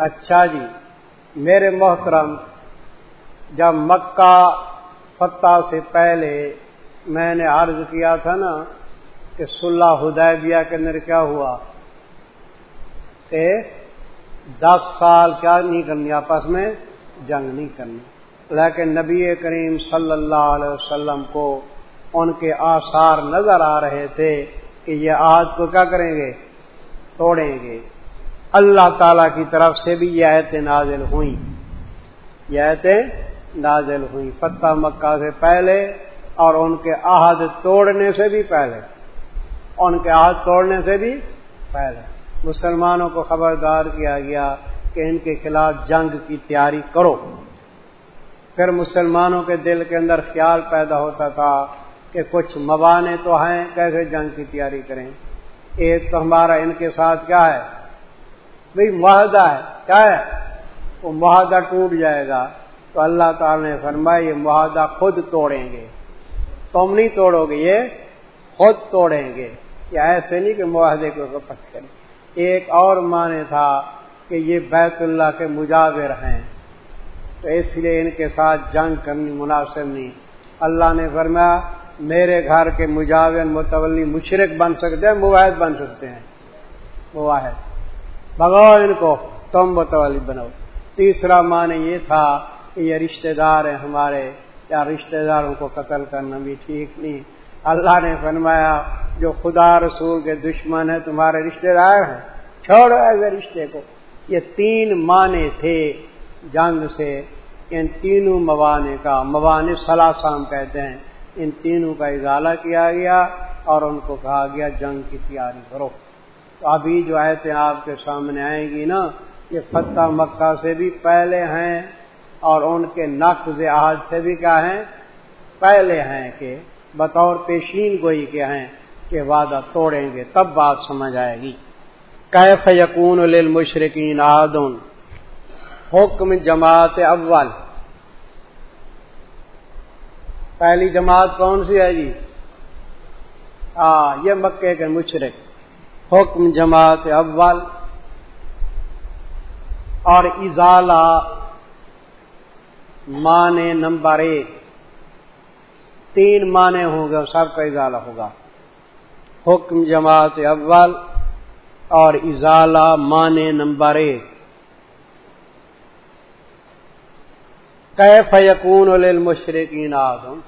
اچھا جی میرے محترم، جب مکہ فتح سے پہلے میں نے عرض کیا تھا نا کہ صلح حدیبیہ کے اندر کیا ہوا؟ کہ دس سال کیا نہیں کرنی، آپس میں جنگ نہیں کرنی۔ لیکن نبی کریم صلی اللہ علیہ وسلم کو ان کے آثار نظر آ رہے تھے کہ یہ آج کو کیا کریں گے؟ توڑیں گے۔ اللہ تعالی کی طرف سے بھی یہ آیتیں نازل ہوئیں۔ یہ آیتیں نازل ہوئی فتح مکہ سے پہلے اور ان کے عہد توڑنے سے بھی پہلے۔ ان کے عہد توڑنے سے بھی پہلے۔ مسلمانوں کو خبردار کیا گیا کہ ان کے خلاف جنگ کی تیاری کرو۔ پھر مسلمانوں کے دل کے اندر خیال پیدا ہوتا تھا کہ کچھ موانے تو ہیں، کیسے جنگ کی تیاری کریں؟ ایک تو ہمارا ان کے ساتھ کیا ہے؟ بھائی معاہدہ ہے۔ کیا ہے؟ وہ معاہدہ ٹوٹ جائے گا۔ تو اللہ تعالی نے فرمایا، یہ معاہدہ خود توڑیں گے۔ تم نہیں توڑو گے، یہ خود توڑیں گے۔ یا ایسے نہیں کہ معاہدے کو پٹ کریں۔ ایک اور معنی تھا کہ یہ بیت اللہ کے مجاور ہیں۔ تو اس لیے ان کے ساتھ جنگ کرنی مناسب نہیں۔ اللہ نے فرمایا، میرے گھر کے مجاور متولی مشرق بن سکتے ہیں مواحد بن سکتے ہیں۔ مواحد بگاؤ ان کو تم متولی بنو تیسرا معنی یہ تھا کہ یہ رشتہ دار ہیں ہمارے۔ یا رشتہ داروں کو قتل کرنا بھی ٹھیک نہیں۔ اللہ نے فرمایا، جو خدا رسول کے دشمن ہیں، تمہارے رشتہ دار ہیں۔ چھوڑو ایسے رشتے کو۔ یہ تین معنی تھے جنگ سے۔ ان تینوں موانے کا، موانے سلاسام کہتے ہیں۔ ان تینوں کا اضالہ کیا گیا اور ان کو کہا گیا، جنگ کی تیاری کرو۔ تو ابھی جو ایسے آپ کے سامنے آئیں گی نا، یہ فتح مکہ سے بھی پہلے ہیں اور ان کے نقض آج سے بھی کیا ہیں؟ پہلے ہیں کہ بطور پیشین گوئی کے ہیں کہ وعدہ توڑیں گے، تب بات سمجھ آئے گی۔ کیف یقون للمشرقین آدن حکم جماعت اول۔ پہلی جماعت کون سی ہے جی؟ ہاں یہ مکے کے مشرق حکم جماعت اول اور ازالہ مانے نمبر ایک۔ تین مانے ہوں گے سب کا ازالہ ہوگا۔ حکم جماعت اول اور ازالہ مانے نمبر ایک۔ کیف یقون للمشرقین آدم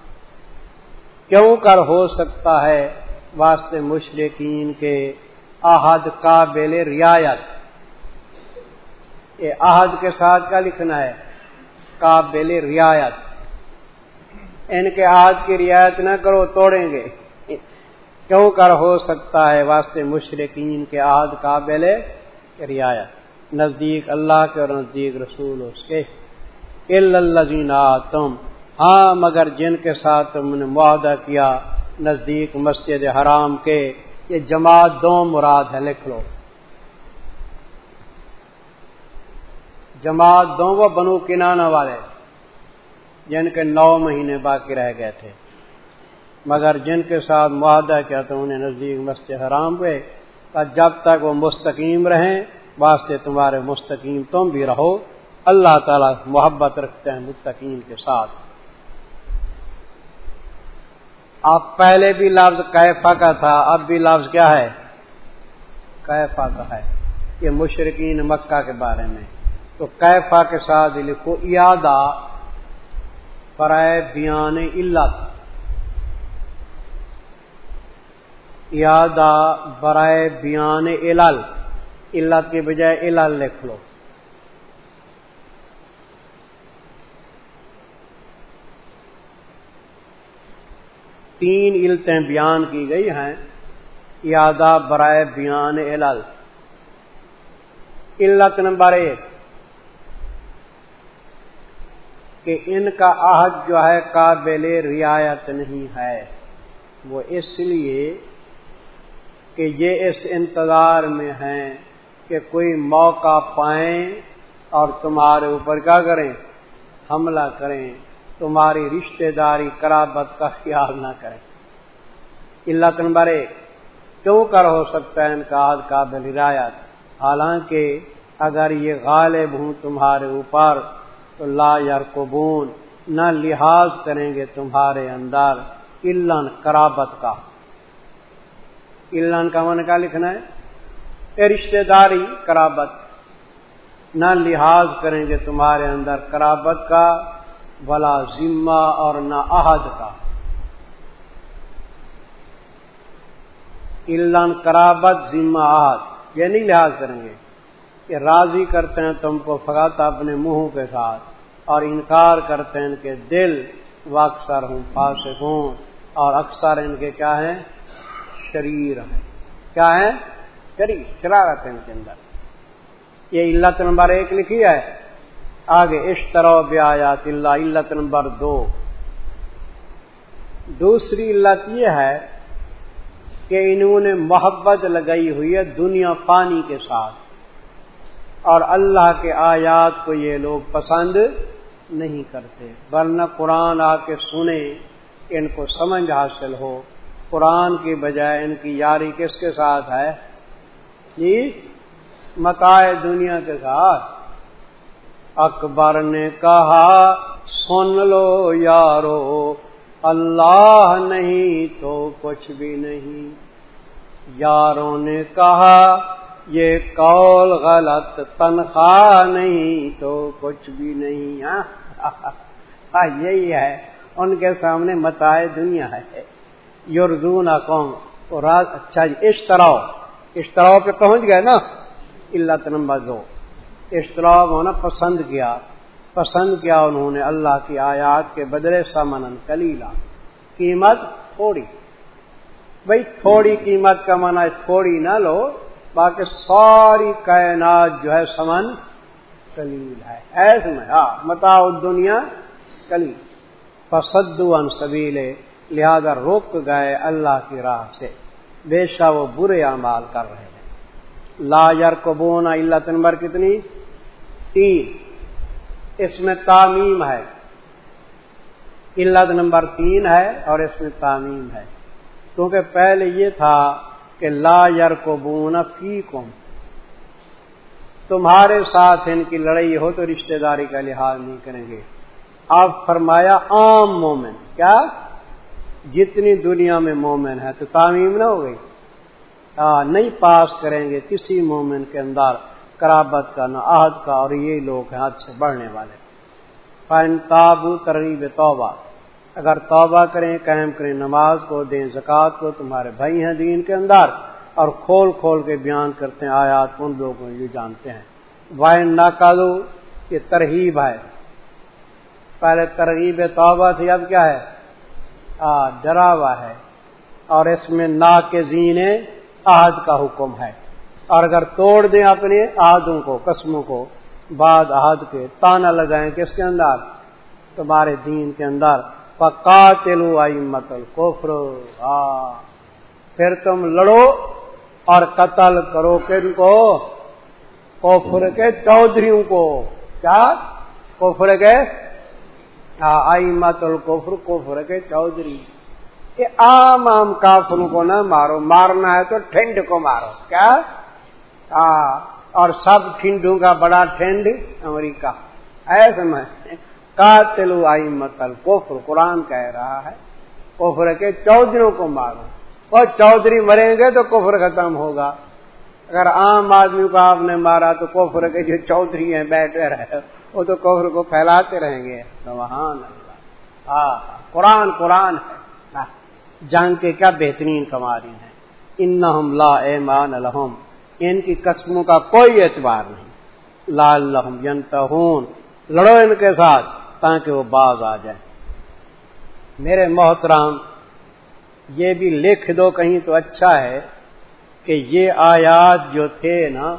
کیوں کر ہو سکتا ہے واسطے مشرقین کے عہد قابل رعایت۔ یہ عہد کے ساتھ کیا لکھنا ہے؟ قابل رعایت۔ ان کے عہد کی رعایت نہ کرو، توڑیں گے۔ کیوں کر ہو سکتا ہے واسطے مشرقین کے عہد قابل رعایت؟ نزدیک اللہ کے اور نزدیک رسول اس کے۔ تم ہاں مگر جن کے ساتھ تم نے معاہدہ کیا نزدیک مسجد حرام کے یہ جماعت دو مراد ہے لکھ لو۔ جماعت دو وہ بنو کنانا والے، جن کے نو مہینے باقی رہ گئے تھے۔ مگر جن کے ساتھ معاہدہ کیا تو انہیں نزدیک مسجد حرام پہ جب تک وہ مستقیم رہیں، واسطے تمہارے مستقیم تم بھی رہو۔ اللہ تعالیٰ محبت رکھتے ہیں مستقیم کے ساتھ۔ اب پہلے بھی لفظ کیفا کا تھا، اب بھی لفظ کیا ہے؟ کیفا کا ہے۔ یہ مشرقین مکہ کے بارے میں۔ تو کیفا کے ساتھ لکھو، یادا، فرائے بیان علت۔ یادا برائے بیان علل۔ علت کے بجائے علل لکھ لو۔ تین علتیں بیان کی گئی ہیں۔ یادا برائے بیان علل۔ علت نمبر ایک۔ کہ ان کا عہد جو ہے قابل رعایت نہیں ہے۔ وہ اس لیے کہ یہ اس انتظار میں ہیں کہ کوئی موقع پائیں اور تمہارے اوپر کیا کریں؟ حملہ کریں۔ تمہاری رشتہ داری کرابت کا خیال نہ کرے۔ اللہ نمبر ایک کیوں کر ہو سکتا ہے ان کا قابل ہدایت؟ حالانکہ اگر یہ غالب ہوں تمہارے اوپر، تو لا یارکبون نہ لحاظ کریں گے تمہارے اندر علن کرابت کا۔ علن کا من کا لکھنا ہے؟ رشتے داری کرابت نہ لحاظ کریں گے تمہارے اندر کرابت کا بلا ذمہ اور نہ عہد کا۔ علن کرابت ذمہ، عہد۔ یہ نہیں لحاظ کریں گے کہ راضی کرتے ہیں تم کو، فقط اپنے منہ کے ساتھ، اور انکار کرتے ہیں ان کے دل وہ اکثر ہوں، فاسق ہوں۔ اور اکثر ان کے کیا ہیں؟ شریر ہیں۔ کیا ہے شریر، شرارت ہے ان کے اندر۔ یہ علت نمبر ایک لکھی ہے۔ آگے، اشترو بیات اللہ علت نمبر دو دوسری علت یہ ہے کہ انہوں نے محبت لگائی ہوئی ہے دنیا پانی کے ساتھ، اور اللہ کے آیات کو یہ لوگ پسند نہیں کرتے، ورنہ قرآن آ کے سنیں ان کو سمجھ حاصل ہو۔ قرآن کی بجائے ان کی یاری کس کے ساتھ ہے؟ جی متائے دنیا کے ساتھ۔ اکبر نے کہا، سن لو یارو، اللہ نہیں تو کچھ بھی نہیں۔ یاروں نے کہا، یہ قول غلط، تنخواہ نہیں تو کچھ بھی نہیں۔ ہاں؟, ہاں، یہی ہے۔ ان کے سامنے متائے دنیا ہے۔ یورزون قوم، اور اچھا جی اشتراؤ۔ اشتراؤ پہ پہنچ گئے نا؟ علت نمبر دو۔ اشتراؤ ہونا پسند کیا۔ پسند کیا انہوں نے اللہ کی آیات کے بدلے سمن کلیلا۔ قیمت تھوڑی۔ بھائی تھوڑی قیمت کا منع تھوڑی نہ لو، باقی ساری کائنات جو ہے سمن کلیل ہے۔ ایسے میں ہاں متا دنیا کلیل۔ پسدو ان سبیلے لہذا روک گئے اللہ کی راہ سے۔ بے شا وہ برے اعمال کر رہے ہیں۔ لا یار کو بونا اللہ نمبر کتنی؟ تین۔ اس میں تعمیم ہے۔ علت نمبر تین ہے اور اس میں تعمیم ہے۔ کیونکہ پہلے یہ تھا کہ لا یار کو بونا فی کم تمہارے ساتھ ان کی لڑائی ہو تو رشتہ داری کا لحاظ نہیں کریں گے۔ آپ فرمایا عام مومن۔ کیا؟ جتنی دنیا میں مومن ہے تو تعمیم نہ ہو گئی۔ نہیں پاس کریں گے کسی مومن کے اندر۔ کرابت کا، نہ عہد کا، اور یہ لوگ ہیں حد سے بڑھنے والے۔ فائن تابو ترغیب توبہ اگر توبہ کریں، قائم کریں، نماز کو دیں، زکوٰۃ کو، تمہارے بھائی ہیں دین کے اندر۔ اور کھول کھول کے بیان کرتے ہیں آیات ان لوگوں یہ جانتے ہیں۔ وائن ناکالو یہ ترغیب ہے۔ پہلے ترغیب توبہ تھی، اب کیا ہے؟ ڈراوا ہے۔ اور اس میں نا کے زینے آج کا حکم ہے۔ اور اگر توڑ دیں اپنے آدوں کو، قسموں کو، بعد آد کے تانا لگائیں کس کے اندر، تمہارے دین کے اندر پکا تلو آئی متل کوفر پھر تم لڑو اور قتل کرو کن کو؟ کوفر کے چودھریوں کو۔ کیا؟ کوفر کے؟ آئی مت الکفر کوفر کے چودھری۔ یہ عام عام کافروں کو نہ مارو، مارنا ہے تو ٹھنڈ کو مارو۔ کیا؟ اور سب ٹھنڈوں کا بڑا ٹھنڈ امریکہ۔ ایسے میں قاتلو آئی متل کوفر قرآن کہہ رہا ہے کوفر کے چودھریوں کو مارو۔ اور چودھری مریں گے تو کفر ختم ہوگا۔ اگر عام آدمی کو آپ نے مارا تو کوفر کے جو چودھری ہیں بیٹھے رہے، وہ تو کفر کو پھیلاتے رہیں گے۔ سبحان اللہ۔ ہاں قرآن قرآن ہے۔ جان کے کیا بہترین کماری ہیں۔ ان لا ایمان الحم ان کی قسموں کا کوئی اعتبار نہیں۔ لا الحم ینتہون۔ لڑو ان کے ساتھ تاکہ وہ باز آ جائے میرے محترام یہ بھی لکھ دو کہیں تو اچھا ہے کہ یہ آیات جو تھے نا،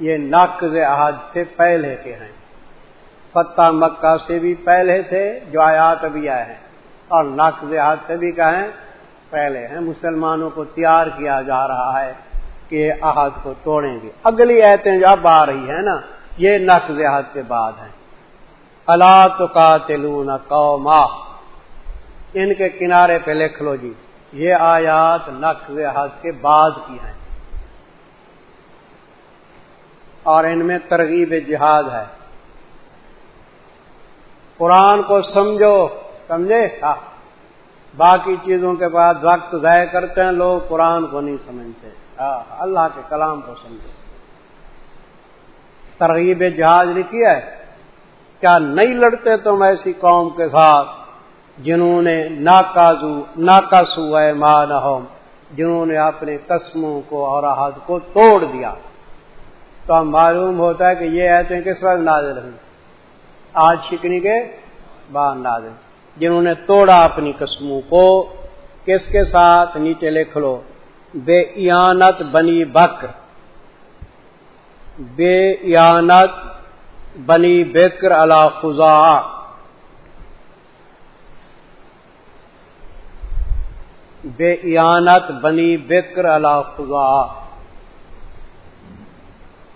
یہ نقض احد سے پہلے کے ہیں۔ فتح مکہ سے بھی پہلے تھے، جو آیات ابھی آئے ہیں۔ اور نقض احد سے بھی کہیں پہلے ہیں۔ مسلمانوں کو تیار کیا جا رہا ہے۔ کہ احد کو توڑیں گے۔ اگلی ایتیں جو اب آ رہی ہیں نا، یہ نقض احد کے بعد ہیں۔ اللہ تو کا تلون ان کے کنارے پہ لکھ لو جی یہ آیات نقض حد کے بعد کی ہیں۔ اور ان میں ترغیب جہاد ہے۔ قرآن کو سمجھو، سمجھے؟ ہاں۔ باقی چیزوں کے بعد وقت ضائع کرتے ہیں، لوگ قرآن کو نہیں سمجھتے۔ اللہ کے کلام کو سمجھو۔ ترغیب جہاز لکھی ہے، کیا نہیں لڑتے تم ایسی قوم کے ساتھ جنہوں نے ناکازو، ناکاسو ہے مان جنہوں نے اپنے قسموں کو اور عہد کو توڑ دیا؟ تو ہم معلوم ہوتا ہے کہ یہ ایسے کس وقت نازل ہیں آج شکنی کے بعد نازل۔ جنہوں نے توڑا اپنی قسموں کو، کس کے ساتھ؟ نیچے لکھ لو۔ بے ایانت بنی بکر۔ بے ایانت بنی بکر اللہ خزا بے ایانت بنی بکر اللہ خزا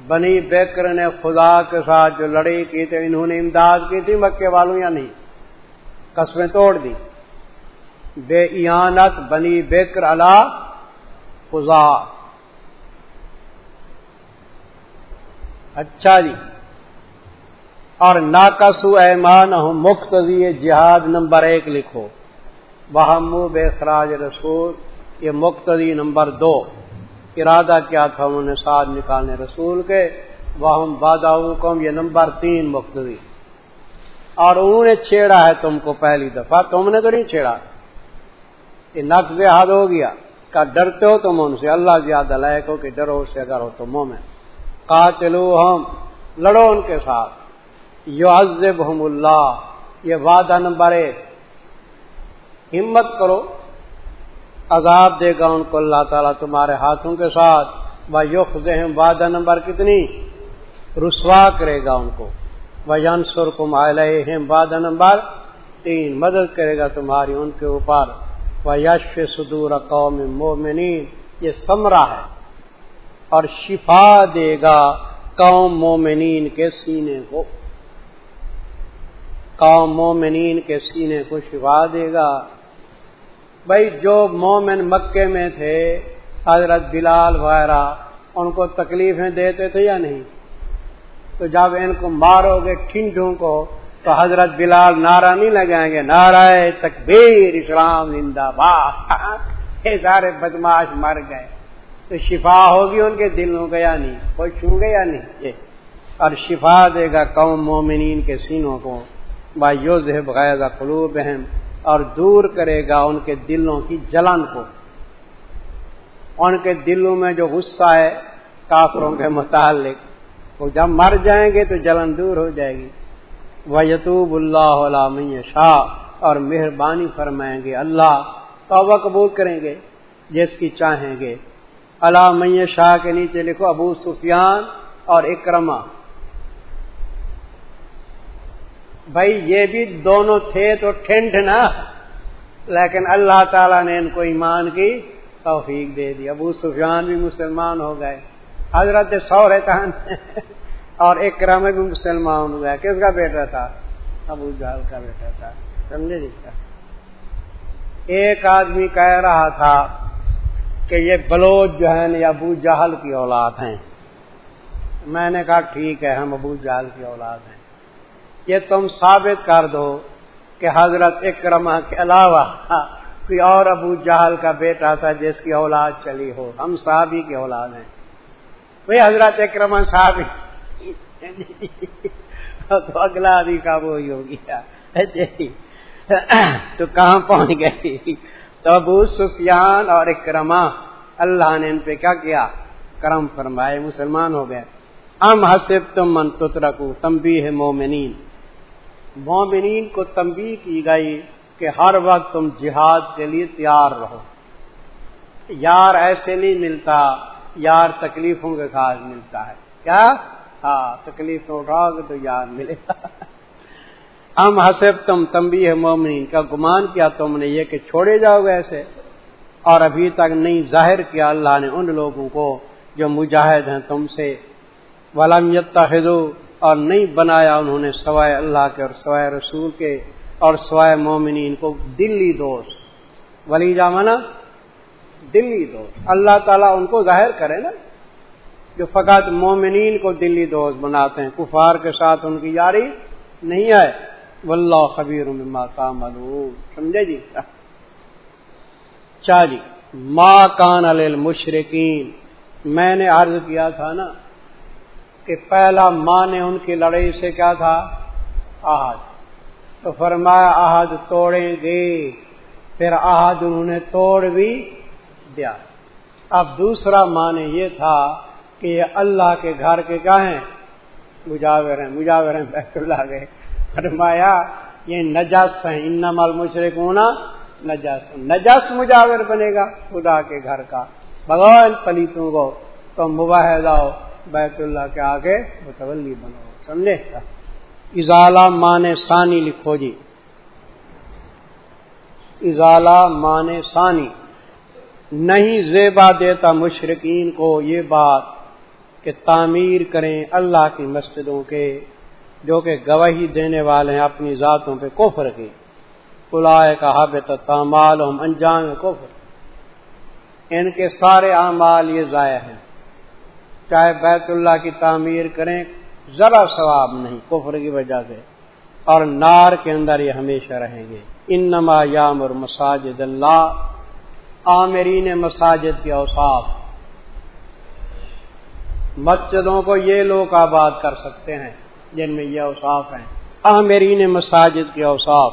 بنی بیکر نے خدا کے ساتھ جو لڑائی کی تھی، انہوں نے امداد کی تھی مکے والوں یا نہیں؟ قسمیں توڑ دی۔ بے ایانت بنی بیکر اللہ خزا اچھا جی۔ اور ناکسو ایمان ہوں مختضی جہاد نمبر ایک لکھو۔ وہ بے خراج رسول۔ یہ مقتدی نمبر دو۔ ارادہ کیا تھا انہوں نے ساتھ نکالنے رسول کے۔ وہ بادہ حکم یہ نمبر تین مقتدی اور انہوں نے چھیڑا ہے تم کو پہلی دفعہ، تم نے تو نہیں چھیڑا۔ یہ نقص حد ہو گیا۔ کا ڈرتے ہو تم ان سے۔ اللہ زیادہ لائق ہو کہ ڈرو سے اگر ہو تو میں قاتلو ہم لڑو ان کے ساتھ۔ یو عزب اللہ، یہ وعدہ نمبر ایک۔ ہمت کرو، عذاب دے گا ان کو اللہ تعالیٰ تمہارے ہاتھوں کے ساتھ۔ وہ یوق وعدہ نمبر کتنی؟ رسوا کرے گا ان کو۔ وہ ینسر کم وعدہ نمبر تین۔ مدد کرے گا تمہاری ان کے اوپر۔ یش صدور قوم مومنین یہ سمرا ہے اور شفا دے گا قوم مومنین کے سینے کو۔ قوم مومنین کے سینے کو شفا دے گا۔ بھائی، جو مومن مکے میں تھے، حضرت بلال وغیرہ، ان کو تکلیفیں دیتے تھے یا نہیں؟ تو جب ان کو مارو گے، ٹھنڈوں کو تو حضرت بلال نعرہ نہیں لگائیں گے، نعرہ تکبیر، اسلام زندہ باد۔ یہ سارے بدماش مر گئے۔ تو شفا ہوگی ان کے دلوں کا یا نہیں؟ کوئی چھو گے یا نہیں؟ اور شفا دے گا قوم مومنین کے سینوں کو۔ بھائی یو ذہب غیر قلوب اہم اور دور کرے گا ان کے دلوں کی جلن کو۔ ان کے دلوں میں جو غصہ ہے، کافروں کے متعلق۔ وہ جب مر جائیں گے تو جلن دور ہو جائے گی۔ وہ یتوب اللہ علام شاہ اور مہربانی فرمائیں گے اللہ، توبہ قبول کریں گے جس کی چاہیں گے۔ علام شاہ کے نیچے لکھو ابو سفیان اور اکرما بھائی یہ بھی دونوں تھے تو ٹھنڈ نا لیکن اللہ تعالیٰ نے ان کو ایمان کی توفیق دے دی۔ ابو سفیان بھی مسلمان ہو گئے۔ حضرت سور تھان اور ایک کرم بھی مسلمان ہو گیا کس کا بیٹا تھا؟ ابو جہل کا بیٹا تھا۔ سمجھے جی؟ ایک آدمی کہہ رہا تھا کہ یہ بلوچ جو ہے نا ابو جہل کی اولاد ہیں۔ میں نے کہا، ٹھیک ہے، ہم ابو جہل کی اولاد ہیں۔ یہ تم ثابت کر دو کہ حضرت اکرما کے علاوہ کوئی اور ابو جہل کا بیٹا تھا جس کی اولاد چلی ہو۔ ہم صحابی کی اولاد ہیں۔ کوئی حضرت اکرما صاحب تو اگلا ابھی کا وہی ہو گیا۔ اچھا جی۔ تو کہاں پہنچ گئی؟ تو ابو سفیان اور اکرما اللہ نے ان پہ کیا کیا؟ کرم فرمائے، مسلمان ہو گئے۔ ام حسب تم من تترکو تم بھی ہے مومنین۔ مومنین کو تنبیہ کی گئی کہ ہر وقت تم جہاد کے لیے تیار رہو۔ یار ایسے نہیں ملتا، یار تکلیفوں کے ساتھ ملتا ہے۔ کیا؟ ہاں تکلیف اٹھاؤ گے تو یار ملے۔ گا ہم حسب تم تمبی ہے مومنین۔ کا گمان کیا تم نے یہ کہ چھوڑے جاؤ گے ایسے؟ اور ابھی تک نہیں ظاہر کیا اللہ نے ان لوگوں کو جو مجاہد ہیں تم سے۔ ولم یتخذو اور نہیں بنایا انہوں نے سوائے اللہ کے اور سوائے رسول کے اور سوائے مومنین کو۔ دلی دوست۔ ولی جامنا دلی دوست۔ اللہ تعالیٰ ان کو ظاہر کرے نا۔ جو فقط مومنین کو دلی دوست بناتے ہیں، کفار کے ساتھ ان کی یاری نہیں ہے واللہ خبیر ماتا ملو سمجھے جی؟ چا جی ماں کان المشرقین میں نے عرض کیا تھا نا کہ پہلا ماں نے ان کی لڑائی سے کیا تھا؟ آہد تو فرمایا آہد توڑیں گے۔ پھر آہد انہوں نے توڑ بھی دیا۔ اب دوسرا معنی یہ تھا کہ یہ اللہ کے گھر کے کیا ہیں۔ مجاور ہیں مجاور ہیں بیت اللہ گئے۔ فرمایا، یہ نجس ہیں۔ ان مال مشرق ہونا نجس۔ نجس مجاور بنے گا خدا کے گھر کا۔ بغیر پلیتوں کو تو مباحدہ ہو بیت اللہ کے آگے متولی بنو۔ سمجھے؟ ازالہ مان ثانی لکھو جی۔ ازالہ مان ثانی۔ نہیں زیبا دیتا مشرقین کو یہ بات۔ کہ تعمیر کریں اللہ کی مسجدوں کے، جو کہ گواہی دینے والے ہیں اپنی ذاتوں پہ کفر کی۔ کلائے کا حابت تامال انجام کفر۔ ان کے سارے اعمال یہ ضائع ہیں۔ چاہے بیت اللہ کی تعمیر کریں، ذرا ثواب نہیں کفر کی وجہ سے۔ اور نار کے اندر یہ ہمیشہ رہیں گے۔ ان نما یام اور مساجد اللہ عامرین مساجد کے اوساف مسجدوں کو یہ لوگ آباد کر سکتے ہیں، جن میں یہ اوساف ہیں۔ عامرین مساجد کے اوساف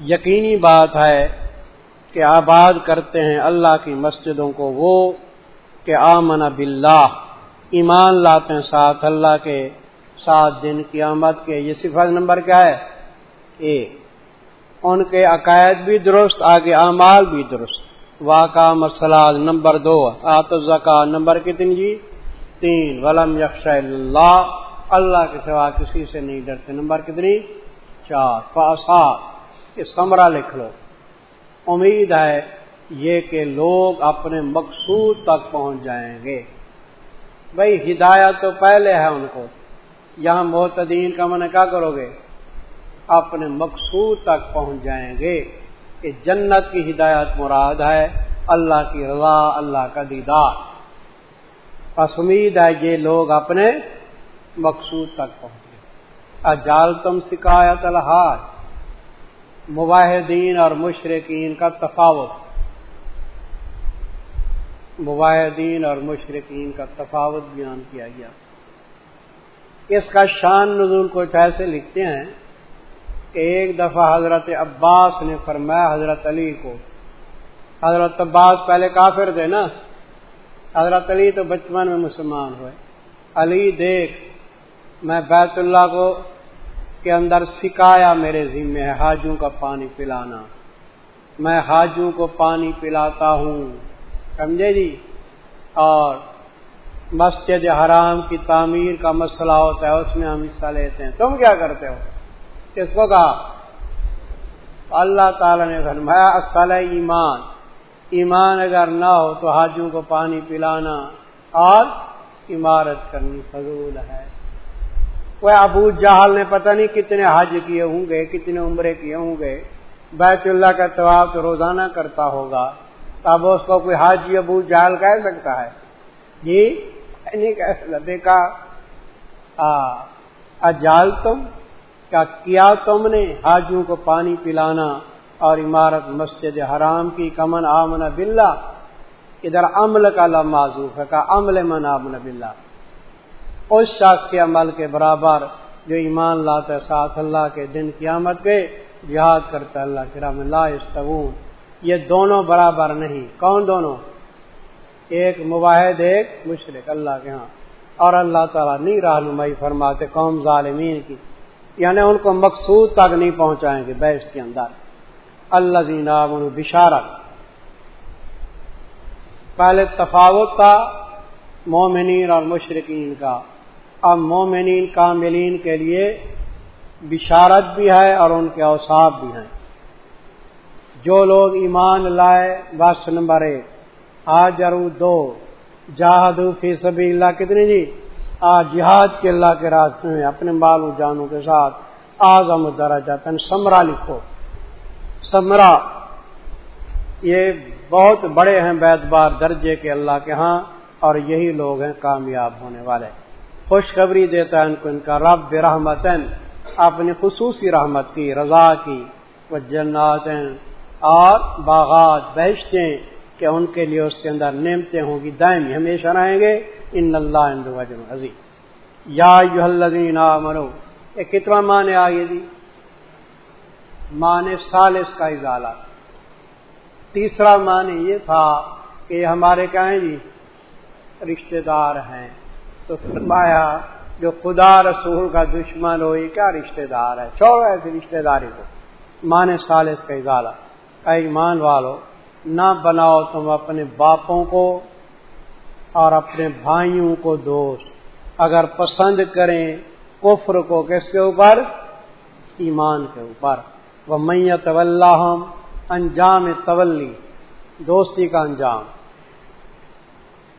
یقینی بات ہے کہ آباد کرتے ہیں اللہ کی مسجدوں کو وہ کہ آمن باللہ، ایمان لاتے ہیں ساتھ اللہ کے سات دن کی آمد کے۔ یہ صفت نمبر کیا ہے؟ ایک۔ ان کے عقائد بھی درست، آگے اعمال بھی درست۔ واقع مسلاد نمبر دو، آت زکا نمبر کتنی جی؟ تین، ولم یکش اللہ اللہ کے سوا کسی سے نہیں ڈرتے، نمبر کتنی؟ چار پاسا یہ سمرا لکھ لو۔ امید ہے یہ کہ لوگ اپنے مقصود تک پہنچ جائیں گے۔ بھائی، ہدایت تو پہلے ہے ان کو۔ یہاں محتدین کا من کیا کرو گے؟ اپنے مقصود تک پہنچ جائیں گے۔ کہ جنت کی ہدایت مراد ہے اللہ کی رضا، اللہ کا دیدار۔ پس امید ہے یہ لوگ اپنے مقصود تک پہنچے اجال تم شکایت الحاظ مباحدین اور مشرقین کا تفاوت۔ مباحدین اور مشرقین کا تفاوت بیان کیا گیا۔ اس کا شان نزول کو ایسے لکھتے ہیں ایک دفعہ حضرت عباس نے فرمایا حضرت علی کو، حضرت عباس پہلے کافر تھے نا، حضرت علی تو بچپن میں مسلمان ہوئے۔ علی دیکھ، میں بیت اللہ کو کے اندر سکھایا میرے ذمے ہے، حاجوں کا پانی پلانا۔ میں حاجوں کو پانی پلاتا ہوں، سمجھے جی؟ اور مسجد حرام کی تعمیر کا مسئلہ ہوتا ہے، اس میں ہم حصہ لیتے ہیں۔ تم کیا کرتے ہو؟ کس کو کہا۔ اللہ تعالی نے فرمایا، اصل ایمان۔ ایمان اگر نہ ہو تو حاجوں کو پانی پلانا اور عمارت کرنی فضول ہے۔ وہ ابو جہل نے پتہ نہیں کتنے حج کیے ہوں گے، کتنے عمرے کیے ہوں گے۔ بیت اللہ کا طواب تو روزانہ کرتا ہوگا۔ تب اس کو کوئی حاجی ابو جہل کہہ سکتا ہے۔ جی نہیں کہہ سکتا، دیکھا۔ اجال تم؟ کیا کیا تم نے حاجوں کو پانی پلانا اور عمارت مسجد حرام کی کمن آمن بلّہ ادھر عمل کا لم معذوف ہے کا عمل من آمن بلّہ اس شخص کے عمل کے برابر جو ایمان لاتا ہے، ساتھ اللہ کے دن قیامت پہ جہاد کرتا اللہ کے رام اللہ استغون یہ دونوں برابر نہیں۔ کون دونوں؟ ایک مواحد، ایک مشرق اللہ کے ہاں۔ اور اللہ تعالیٰ نہیں رہنمائی فرماتے، قوم ظالمین کی۔ یعنی ان کو مقصود تک نہیں پہنچائیں گے بیس کے اندر۔ اللہ دینا بشارت پہلے تفاوت تھا مومنین اور مشرقین کا۔ اب مومنین کاملین کے لیے بشارت بھی ہے اور ان کے اوساف بھی ہیں۔ جو لوگ ایمان لائے، بس نمبر ایک آجرو دو جہادو فی سبھی اللہ، کتنی جی؟ جہاد کے اللہ کے راستے میں اپنے بالو جانوں کے ساتھ آزم درجہ تن سمرا لکھو۔ سمرا، یہ بہت بڑے ہیں بیت بار درجے کے اللہ کے ہاں اور یہی لوگ ہیں کامیاب ہونے والے۔ خوشخبری دیتا ہے ان کو ان کا رب رحمت اپنی خصوصی رحمت کی، رضا کی۔ وہ جنات اور باغات، بہشتیں کہ ان کے لیے اس کے اندر نعمتیں ہوں گی، دائمی ہمیشہ رہیں گے۔ ان اللہ عظیم۔ یا مرو یہ کتنا مانے آگے جی؟ مانے سالس کا اضالہ تیسرا معنی یہ تھا کہ ہمارے کیا ہیں جی؟ رشتے دار ہیں۔ تو فرمایا، جو خدا رسول کا دشمن ہو یہ کیا رشتے دار ہے؟ چھوڑو ایسی رشتے داری کو۔ مانے سالس کا اضالہ ایمان والو نہ بناؤ تم اپنے باپوں کو اور اپنے بھائیوں کو دوست۔ اگر پسند کریں کفر کو، کس کے اوپر؟ ایمان کے اوپر۔ وہ میت انجام تولی دوستی کا انجام۔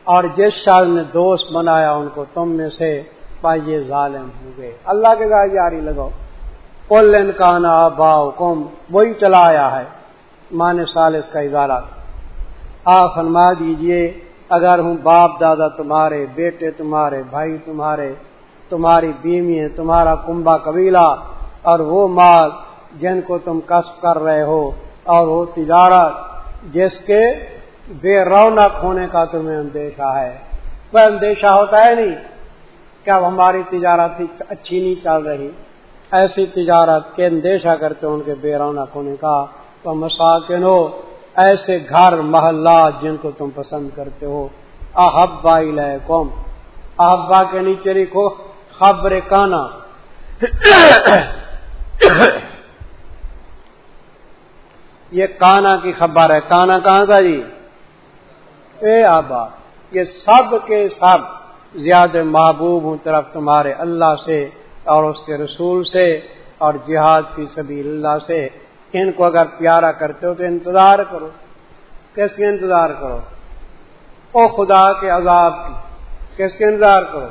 اور جس شاید نے دوست بنایا، ان کو تم میں سے پائیے ظالم ہو گئے اللہ کے گائے جاری لگو کل انکان باؤ کم وہی چلایا ہے۔ مان سالس کا اظہار آ فرما دیجیے، اگر ہوں باپ دادا تمہارے، بیٹے تمہارے، بھائی تمہارے، تمہاری بیوی تمہارا کنبا قبیلہ اور وہ مال جن کو تم کسب کر رہے ہو اور وہ تجارت جس کے بے رونق ہونے کا تمہیں اندیشہ ہے۔ وہ اندیشہ ہوتا ہے نہیں کیا ہماری تجارت اچھی نہیں چل رہی۔ ایسی تجارت کے اندیشہ کرتے ان کے بے رونق ہونے کا۔ تو مساکن ہو۔ ایسے گھر محلہ جن کو تم پسند کرتے ہو۔ احبا قوم احبا کے نیچے لکھو، خبر کانا۔ یہ کانا کی خبر ہے۔ کانا کہاں تھا جی؟ اے آبا، یہ سب کے سب زیادہ محبوب ہوں طرف تمہارے اللہ سے اور اس کے رسول سے اور جہاد کی سبھی اللہ سے۔ ان کو اگر پیارا کرتے ہو تو انتظار کرو۔ کس کے انتظار کرو؟ او خدا کے عذاب کی۔ کس کے انتظار کرو؟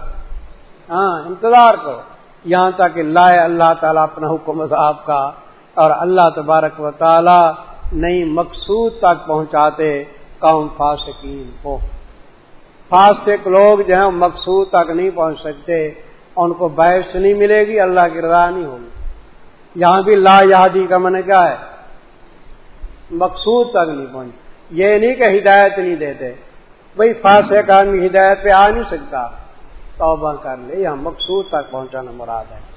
ہاں انتظار کرو۔ یہاں تک کہ لائے اللہ تعالیٰ اپنا حکم عذاب کا اور اللہ تبارک و تعالی نئی مقصود تک پہنچاتے قوم فاسقین کو فاسق لوگ جو ہیں مقصود تک نہیں پہنچ سکتے۔ ان کو بحث نہیں ملے گی، اللہ کی رضا نہیں ہوگی۔ یہاں بھی لا یادی کا من کیا ہے؟ مقصود تک نہیں پہنچ۔ یہ نہیں کہ ہدایت نہیں دیتے۔ بھائی فاسق آدمی ہدایت پہ آ نہیں سکتا۔ توبہ کر لے، یہاں مقصود تک پہنچانا مراد ہے۔